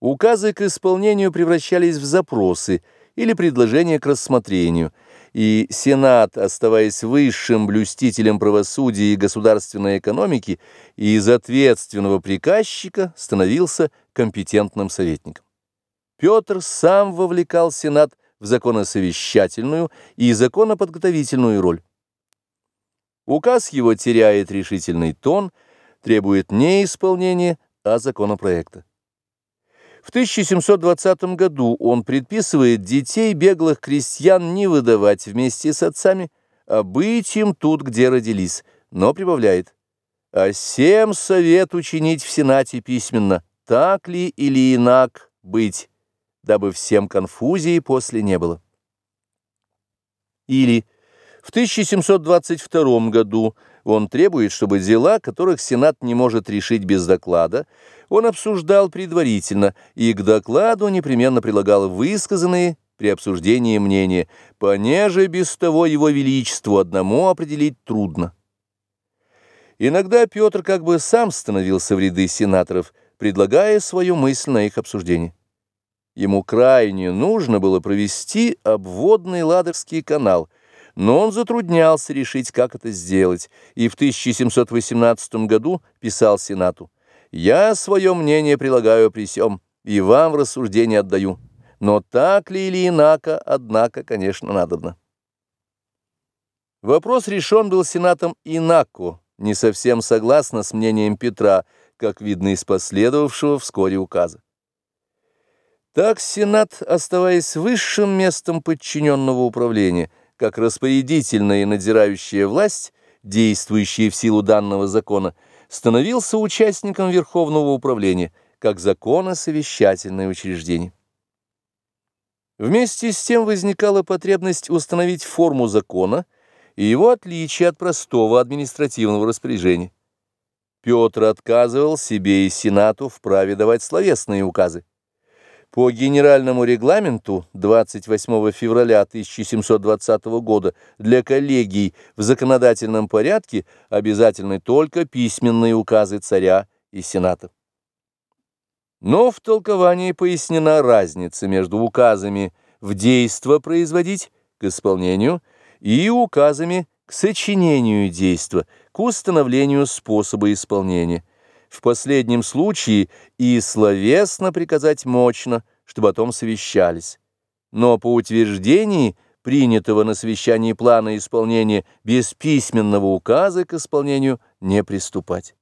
Указы к исполнению превращались в запросы или предложения к рассмотрению, и Сенат, оставаясь высшим блюстителем правосудия и государственной экономики, из ответственного приказчика становился компетентным советником. Петр сам вовлекал Сенат в законосовещательную и законоподготовительную роль. Указ его теряет решительный тон, требует не исполнения, а законопроекта. В 1720 году он предписывает детей беглых крестьян не выдавать вместе с отцами, а быть им тут, где родились, но прибавляет «А всем совет учинить в Сенате письменно, так ли или инак быть, дабы всем конфузии после не было». Или в 1722 году он требует, чтобы дела, которых Сенат не может решить без доклада, он обсуждал предварительно и к докладу непременно прилагал высказанные при обсуждении мнения, понеже без того его величеству одному определить трудно. Иногда Петр как бы сам становился в ряды сенаторов, предлагая свою мысль на их обсуждение. Ему крайне нужно было провести обводный Ладожский канал – но он затруднялся решить, как это сделать, и в 1718 году писал Сенату «Я свое мнение прилагаю при сём, и вам в рассуждение отдаю, но так ли или инако, однако, конечно, надобно». Вопрос решен был Сенатом инако, не совсем согласно с мнением Петра, как видно из последовавшего вскоре указа. Так Сенат, оставаясь высшим местом подчиненного управления, как распорядительная и надзирающая власть, действующая в силу данного закона, становился участником Верховного управления, как законосовещательное учреждение. Вместе с тем возникала потребность установить форму закона и его отличие от простого административного распоряжения. Петр отказывал себе и Сенату в праве давать словесные указы. По генеральному регламенту 28 февраля 1720 года для коллегий в законодательном порядке обязательны только письменные указы царя и сената. Но в толковании пояснена разница между указами в действо производить к исполнению и указами к сочинению действа, к установлению способа исполнения. В последнем случае и словесно приказать мощно, чтобы о том совещались. Но по утверждении принятого на совещании плана исполнения без письменного указа к исполнению не приступать.